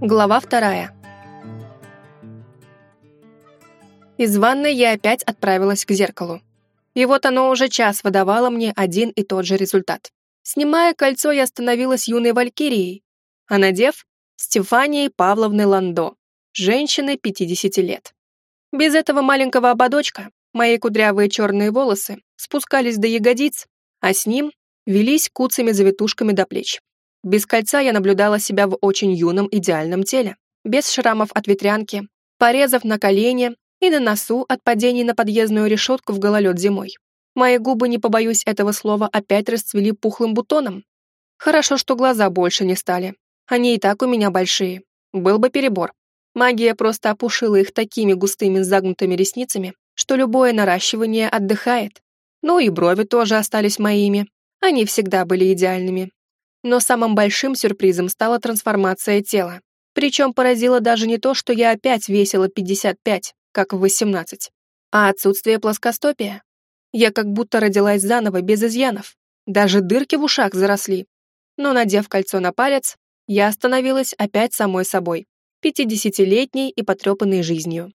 Глава вторая. Из ванной я опять отправилась к зеркалу. И вот оно уже час выдавало мне один и тот же результат. Снимая кольцо, я становилась юной валькирией, а надев — Стефанией Павловной Ландо, женщиной 50 лет. Без этого маленького ободочка мои кудрявые черные волосы спускались до ягодиц, а с ним велись куцами завитушками до плеч. Без кольца я наблюдала себя в очень юном идеальном теле, без шрамов от ветрянки, порезов на колене и на носу от падений на подъездную решетку в гололед зимой. Мои губы, не побоюсь этого слова, опять расцвели пухлым бутоном. Хорошо, что глаза больше не стали. Они и так у меня большие. Был бы перебор. Магия просто опушила их такими густыми загнутыми ресницами, что любое наращивание отдыхает. Ну и брови тоже остались моими. Они всегда были идеальными. Но самым большим сюрпризом стала трансформация тела. Причем поразило даже не то, что я опять весила 55, как в 18, а отсутствие плоскостопия. Я как будто родилась заново, без изъянов. Даже дырки в ушах заросли. Но, надев кольцо на палец, я остановилась опять самой собой, пятидесятилетней и потрепанной жизнью.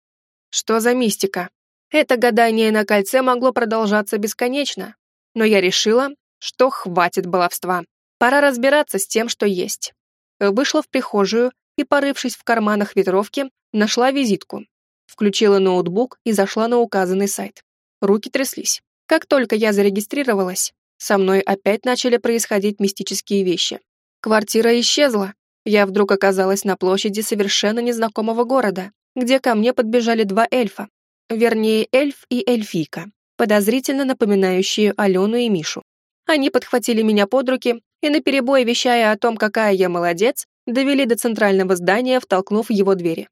Что за мистика? Это гадание на кольце могло продолжаться бесконечно, но я решила, что хватит баловства. Пора разбираться с тем, что есть. Вышла в прихожую и, порывшись в карманах ветровки, нашла визитку, Включила ноутбук и зашла на указанный сайт. Руки тряслись. Как только я зарегистрировалась, со мной опять начали происходить мистические вещи. Квартира исчезла. Я вдруг оказалась на площади совершенно незнакомого города, где ко мне подбежали два эльфа. Вернее, эльф и эльфийка, подозрительно напоминающие Алену и Мишу. Они подхватили меня под руки и, наперебой вещая о том, какая я молодец, довели до центрального здания, втолкнув его двери.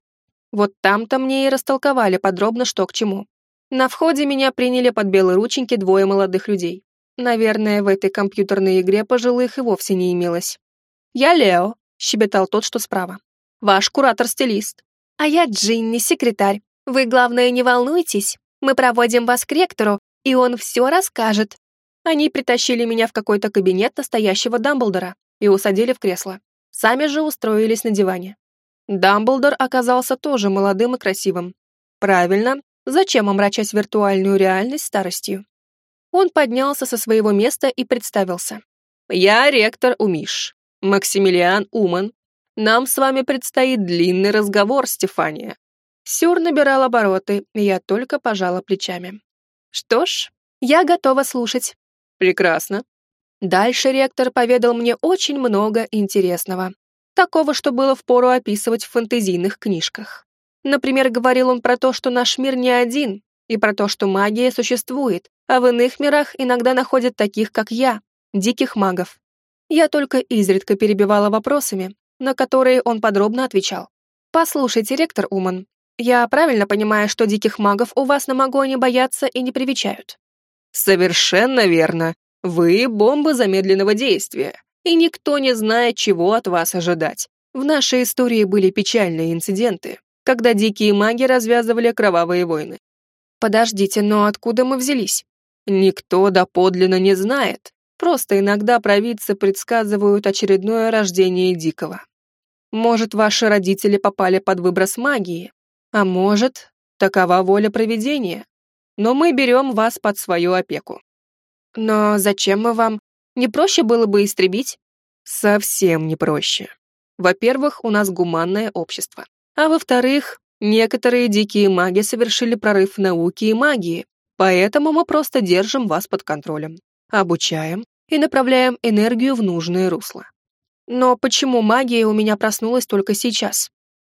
Вот там-то мне и растолковали подробно, что к чему. На входе меня приняли под белые рученьки двое молодых людей. Наверное, в этой компьютерной игре пожилых и вовсе не имелось. «Я Лео», — щебетал тот, что справа. «Ваш куратор-стилист». «А я Джинни, секретарь. Вы, главное, не волнуйтесь. Мы проводим вас к ректору, и он все расскажет». Они притащили меня в какой-то кабинет настоящего Дамблдора и усадили в кресло. Сами же устроились на диване. Дамблдор оказался тоже молодым и красивым. Правильно, зачем омрачать виртуальную реальность старостью? Он поднялся со своего места и представился. «Я ректор Умиш, Максимилиан Уман. Нам с вами предстоит длинный разговор, Стефания». Сюр набирал обороты, и я только пожала плечами. «Что ж, я готова слушать». «Прекрасно». Дальше ректор поведал мне очень много интересного. Такого, что было впору описывать в фэнтезийных книжках. Например, говорил он про то, что наш мир не один, и про то, что магия существует, а в иных мирах иногда находят таких, как я, диких магов. Я только изредка перебивала вопросами, на которые он подробно отвечал. «Послушайте, ректор Уман, я правильно понимаю, что диких магов у вас на Магоне боятся и не привечают?» «Совершенно верно. Вы — бомба замедленного действия и никто не знает, чего от вас ожидать. В нашей истории были печальные инциденты, когда дикие маги развязывали кровавые войны. Подождите, но откуда мы взялись? Никто доподлинно не знает. Просто иногда провидцы предсказывают очередное рождение дикого. Может, ваши родители попали под выброс магии, а может, такова воля провидения. Но мы берем вас под свою опеку. Но зачем мы вам? Не проще было бы истребить? Совсем не проще. Во-первых, у нас гуманное общество. А во-вторых, некоторые дикие маги совершили прорыв в науке и магии, поэтому мы просто держим вас под контролем, обучаем и направляем энергию в нужное русло. Но почему магия у меня проснулась только сейчас?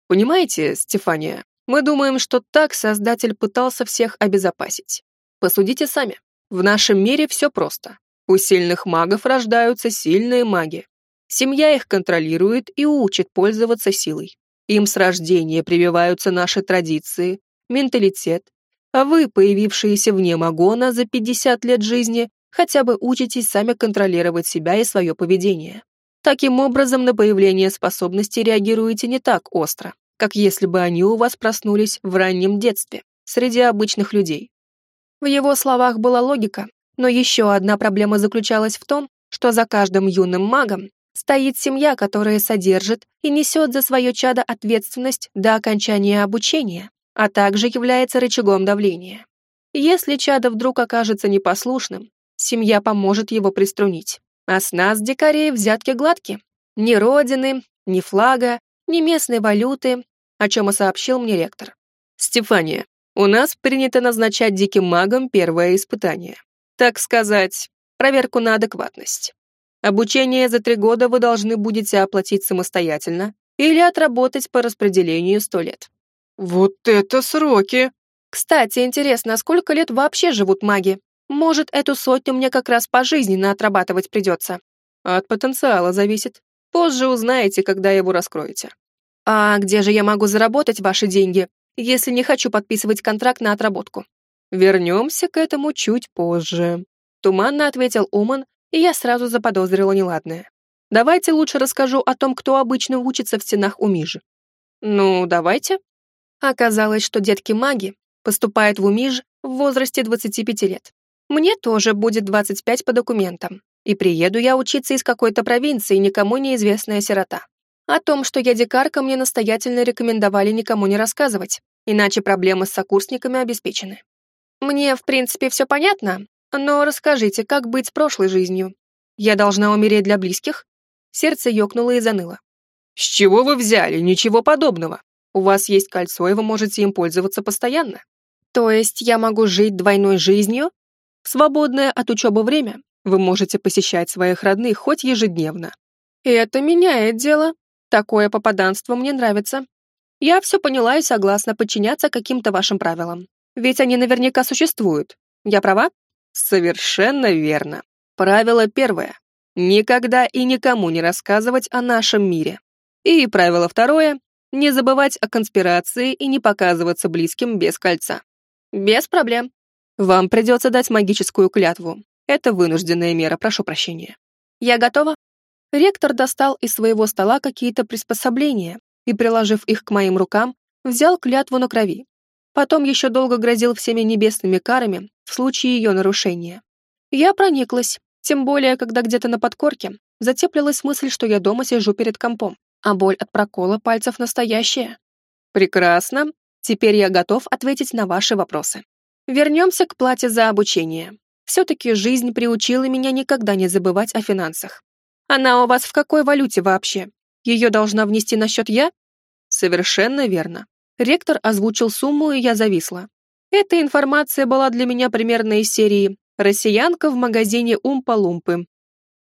Понимаете, Стефания, мы думаем, что так Создатель пытался всех обезопасить. Посудите сами. В нашем мире все просто. У сильных магов рождаются сильные маги. Семья их контролирует и учит пользоваться силой. Им с рождения прививаются наши традиции, менталитет, а вы, появившиеся вне Магона за 50 лет жизни, хотя бы учитесь сами контролировать себя и свое поведение. Таким образом, на появление способностей реагируете не так остро, как если бы они у вас проснулись в раннем детстве, среди обычных людей. В его словах была логика, но еще одна проблема заключалась в том, что за каждым юным магом стоит семья, которая содержит и несет за свое чадо ответственность до окончания обучения, а также является рычагом давления. Если чадо вдруг окажется непослушным, семья поможет его приструнить. А с нас, дикарей, взятки гладки. Ни родины, ни флага, ни местной валюты, о чем и сообщил мне ректор. «Стефания, у нас принято назначать диким магам первое испытание. Так сказать, проверку на адекватность. Обучение за три года вы должны будете оплатить самостоятельно или отработать по распределению сто лет. Вот это сроки! Кстати, интересно, сколько лет вообще живут маги? Может, эту сотню мне как раз пожизненно отрабатывать придется. От потенциала зависит. Позже узнаете, когда его раскроете. А где же я могу заработать ваши деньги, если не хочу подписывать контракт на отработку? Вернемся к этому чуть позже. Туманно ответил Уман, и я сразу заподозрила неладное. Давайте лучше расскажу о том, кто обычно учится в стенах у. Ну, давайте. Оказалось, что детки-маги поступают в УМИЖ в возрасте 25 лет. Мне тоже будет 25 по документам, и приеду я учиться из какой-то провинции, никому неизвестная сирота. О том, что я дикарка, мне настоятельно рекомендовали никому не рассказывать, иначе проблемы с сокурсниками обеспечены. Мне, в принципе, все понятно, но расскажите, как быть с прошлой жизнью? Я должна умереть для близких? Сердце ёкнуло и заныло. С чего вы взяли? Ничего подобного. У вас есть кольцо, и вы можете им пользоваться постоянно. То есть я могу жить двойной жизнью? В свободное от учебы время вы можете посещать своих родных хоть ежедневно. И это меняет дело. Такое попаданство мне нравится. Я все поняла и согласна подчиняться каким-то вашим правилам. Ведь они наверняка существуют. Я права? Совершенно верно. Правило первое. Никогда и никому не рассказывать о нашем мире. И правило второе. Не забывать о конспирации и не показываться близким без кольца. Без проблем. Вам придется дать магическую клятву. Это вынужденная мера, прошу прощения. Я готова. Ректор достал из своего стола какие-то приспособления и, приложив их к моим рукам, взял клятву на крови. Потом еще долго грозил всеми небесными карами в случае ее нарушения. Я прониклась, тем более, когда где-то на подкорке затеплилась мысль, что я дома сижу перед компом, а боль от прокола пальцев настоящая. Прекрасно. Теперь я готов ответить на ваши вопросы. Вернемся к плате за обучение. Все-таки жизнь приучила меня никогда не забывать о финансах. Она у вас в какой валюте вообще? Ее должна внести на счет я? Совершенно верно. Ректор озвучил сумму, и я зависла. Эта информация была для меня примерно из серии «Россиянка в магазине Умпа-Лумпы».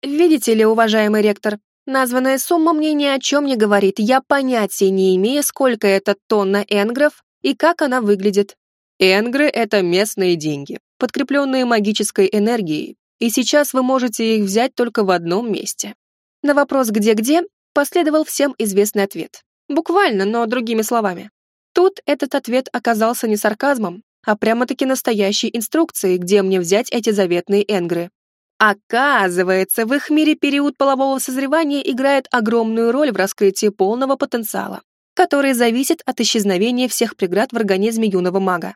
Видите ли, уважаемый ректор, названная сумма мне ни о чем не говорит, я понятия не имею, сколько это тонна энгров и как она выглядит. Энгры — это местные деньги, подкрепленные магической энергией, и сейчас вы можете их взять только в одном месте. На вопрос «где-где» последовал всем известный ответ. Буквально, но другими словами. Тут этот ответ оказался не сарказмом, а прямо-таки настоящей инструкцией, где мне взять эти заветные энгры. Оказывается, в их мире период полового созревания играет огромную роль в раскрытии полного потенциала, который зависит от исчезновения всех преград в организме юного мага.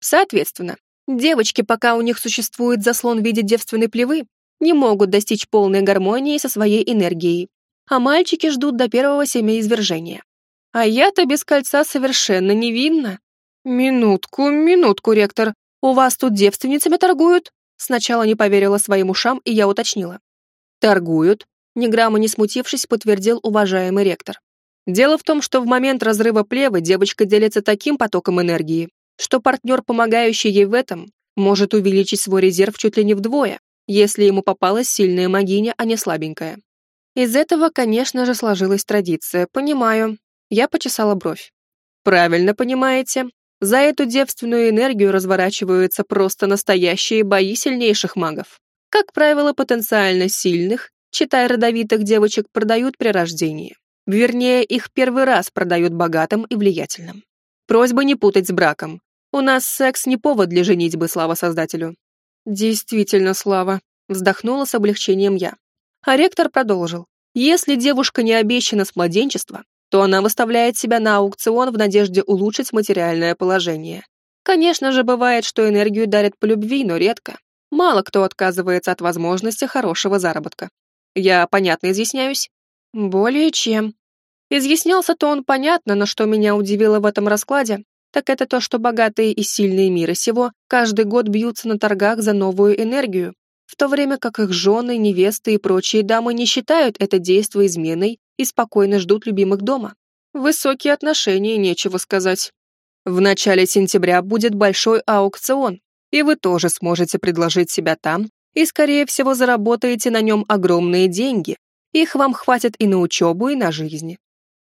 Соответственно, девочки, пока у них существует заслон в виде девственной плевы, не могут достичь полной гармонии со своей энергией, а мальчики ждут до первого семяизвержения. А я-то без кольца совершенно невинна. Минутку, минутку, ректор. У вас тут девственницами торгуют? Сначала не поверила своим ушам, и я уточнила. Торгуют? Ни грамма не смутившись, подтвердил уважаемый ректор. Дело в том, что в момент разрыва плевы девочка делится таким потоком энергии, что партнер, помогающий ей в этом, может увеличить свой резерв чуть ли не вдвое, если ему попалась сильная магиня, а не слабенькая. Из этого, конечно же, сложилась традиция, понимаю, я почесала бровь. Правильно понимаете. За эту девственную энергию разворачиваются просто настоящие бои сильнейших магов. Как правило, потенциально сильных, читай родовитых девочек, продают при рождении. Вернее, их первый раз продают богатым и влиятельным. Просьба не путать с браком. У нас секс не повод для женитьбы, слава создателю. Действительно, слава. Вздохнула с облегчением я. А ректор продолжил. Если девушка не обещана с младенчества, то она выставляет себя на аукцион в надежде улучшить материальное положение. Конечно же, бывает, что энергию дарят по любви, но редко. Мало кто отказывается от возможности хорошего заработка. Я понятно изъясняюсь? Более чем. Изъяснялся-то он понятно, но что меня удивило в этом раскладе, так это то, что богатые и сильные мира сего каждый год бьются на торгах за новую энергию, в то время как их жены, невесты и прочие дамы не считают это действо изменой и спокойно ждут любимых дома. Высокие отношения, нечего сказать. В начале сентября будет большой аукцион, и вы тоже сможете предложить себя там, и, скорее всего, заработаете на нем огромные деньги. Их вам хватит и на учебу, и на жизнь.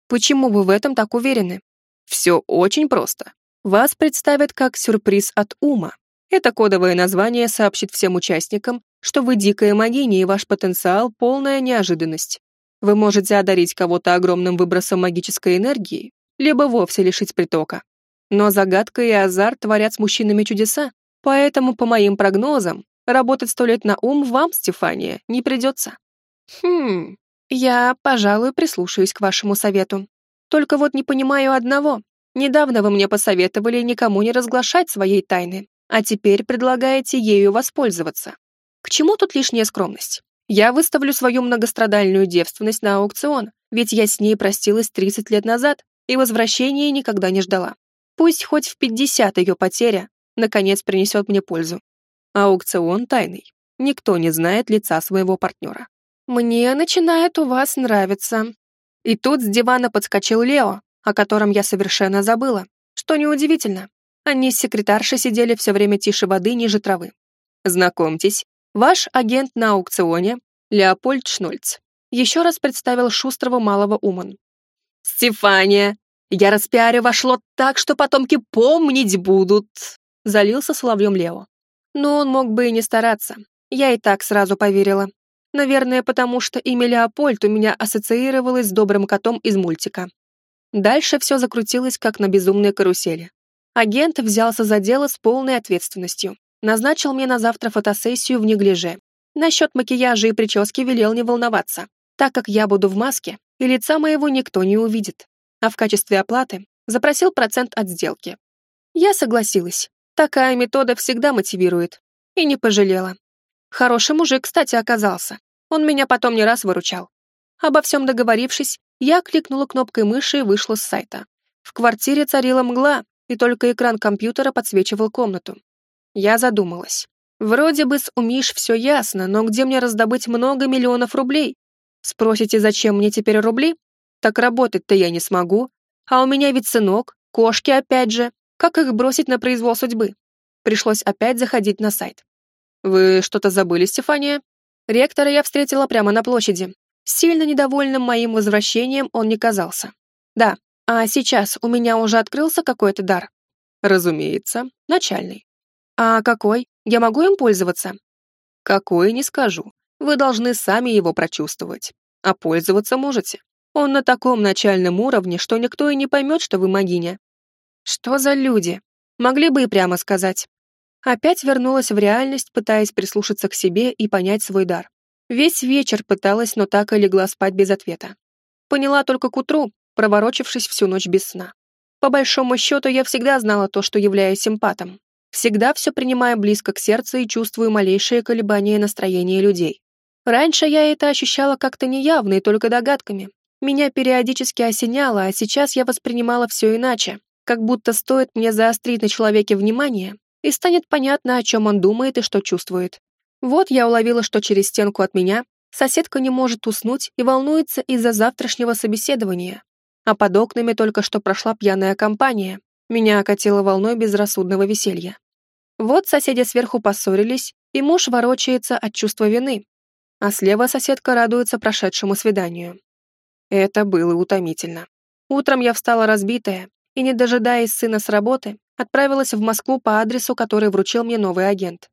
Почему вы в этом так уверены? Все очень просто. Вас представят как сюрприз от ума. Это кодовое название сообщит всем участникам, что вы дикая магиня и ваш потенциал — полная неожиданность. Вы можете одарить кого-то огромным выбросом магической энергии, либо вовсе лишить притока. Но загадка и азарт творят с мужчинами чудеса, поэтому, по моим прогнозам, работать сто лет на ум вам, Стефания, не придется. Хм, я, пожалуй, прислушаюсь к вашему совету. Только вот не понимаю одного. Недавно вы мне посоветовали никому не разглашать своей тайны, а теперь предлагаете ею воспользоваться. К чему тут лишняя скромность? Я выставлю свою многострадальную девственность на аукцион, ведь я с ней простилась 30 лет назад и возвращения никогда не ждала. Пусть хоть в 50 ее потеря, наконец принесет мне пользу. Аукцион тайный. Никто не знает лица своего партнера. Мне начинает у вас нравиться. И тут с дивана подскочил Лео, о котором я совершенно забыла. Что неудивительно. Они с секретаршей сидели все время тише воды ниже травы. Знакомьтесь, Ваш агент на аукционе, Леопольд Шнольц, еще раз представил шустрого малого Уман. «Стефания, я распиарю ваш лот так, что потомки помнить будут!» Залился соловьем Лео. Но он мог бы и не стараться. Я и так сразу поверила. Наверное, потому что имя Леопольд у меня ассоциировалось с добрым котом из мультика. Дальше все закрутилось, как на безумной карусели. Агент взялся за дело с полной ответственностью. Назначил мне на завтра фотосессию в неглиже. Насчет макияжа и прически велел не волноваться, так как я буду в маске, и лица моего никто не увидит. А в качестве оплаты запросил процент от сделки. Я согласилась. Такая метода всегда мотивирует. И не пожалела. Хороший мужик, кстати, оказался. Он меня потом не раз выручал. Обо всем договорившись, я кликнула кнопкой мыши и вышла с сайта. В квартире царила мгла, и только экран компьютера подсвечивал комнату. Я задумалась. Вроде бы с Умиш все ясно, но где мне раздобыть много миллионов рублей? Спросите, зачем мне теперь рубли? Так работать-то я не смогу. А у меня ведь сынок, кошки опять же. Как их бросить на произвол судьбы? Пришлось опять заходить на сайт. Вы что-то забыли, Стефания? Ректора я встретила прямо на площади. Сильно недовольным моим возвращением он не казался. Да, а сейчас у меня уже открылся какой-то дар. Разумеется, начальный. «А какой? Я могу им пользоваться?» «Какой, не скажу. Вы должны сами его прочувствовать. А пользоваться можете. Он на таком начальном уровне, что никто и не поймет, что вы могиня». «Что за люди? Могли бы и прямо сказать». Опять вернулась в реальность, пытаясь прислушаться к себе и понять свой дар. Весь вечер пыталась, но так и легла спать без ответа. Поняла только к утру, проворочившись всю ночь без сна. По большому счету, я всегда знала то, что являюсь симпатом. Всегда все принимаю близко к сердцу и чувствую малейшие колебания настроения людей. Раньше я это ощущала как-то неявно и только догадками. Меня периодически осеняло, а сейчас я воспринимала все иначе, как будто стоит мне заострить на человеке внимание, и станет понятно, о чем он думает и что чувствует. Вот я уловила, что через стенку от меня соседка не может уснуть и волнуется из-за завтрашнего собеседования. А под окнами только что прошла пьяная компания, меня окатило волной безрассудного веселья. Вот соседи сверху поссорились, и муж ворочается от чувства вины, а слева соседка радуется прошедшему свиданию. Это было утомительно. Утром я встала разбитая и, не дожидаясь сына с работы, отправилась в Москву по адресу, который вручил мне новый агент.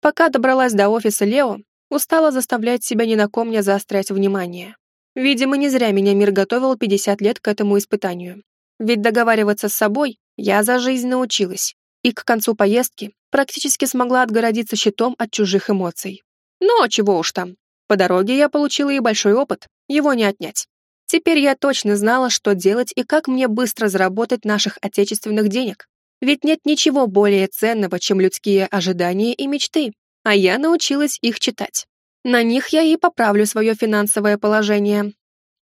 Пока добралась до офиса Лео, устала заставлять себя ни на ком не заострять внимание. Видимо, не зря меня мир готовил 50 лет к этому испытанию. Ведь договариваться с собой я за жизнь научилась, и к концу поездки практически смогла отгородиться щитом от чужих эмоций. Но чего уж там. По дороге я получила и большой опыт, его не отнять. Теперь я точно знала, что делать и как мне быстро заработать наших отечественных денег. Ведь нет ничего более ценного, чем людские ожидания и мечты, а я научилась их читать. На них я и поправлю свое финансовое положение.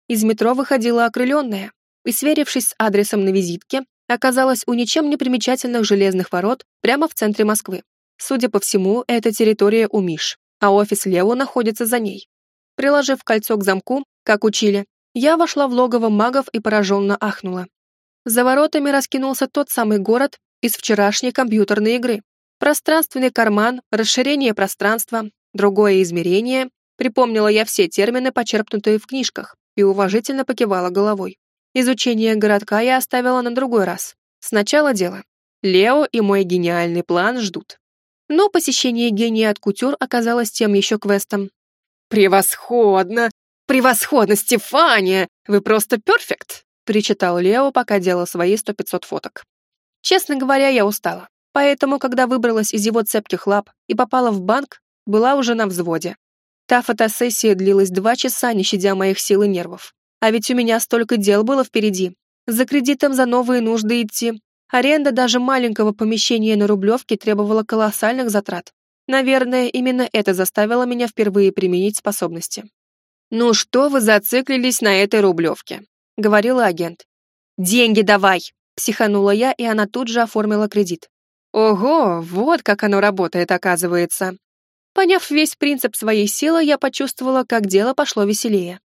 Из метро выходила окрыленная, и, сверившись с адресом на визитке, оказалась у ничем не примечательных железных ворот прямо в центре Москвы. Судя по всему, это территория у Миш, а офис Лео находится за ней. Приложив кольцо к замку, как учили, я вошла в логово магов и пораженно ахнула. За воротами раскинулся тот самый город из вчерашней компьютерной игры. Пространственный карман, расширение пространства, другое измерение. Припомнила я все термины, почерпнутые в книжках, и уважительно покивала головой. Изучение городка я оставила на другой раз. Сначала дело. Лео и мой гениальный план ждут. Но посещение гения от кутюр оказалось тем еще квестом. «Превосходно! Превосходно, Стефания! Вы просто перфект!» Причитал Лео, пока делал свои сто пятьсот фоток. Честно говоря, я устала. Поэтому, когда выбралась из его цепких лап и попала в банк, была уже на взводе. Та фотосессия длилась два часа, не щадя моих сил и нервов. А ведь у меня столько дел было впереди. За кредитом за новые нужды идти. Аренда даже маленького помещения на Рублевке требовала колоссальных затрат. Наверное, именно это заставило меня впервые применить способности. «Ну что вы зациклились на этой Рублевке?» — говорила агент. «Деньги давай!» — психанула я, и она тут же оформила кредит. Ого, вот как оно работает, оказывается. Поняв весь принцип своей силы, я почувствовала, как дело пошло веселее.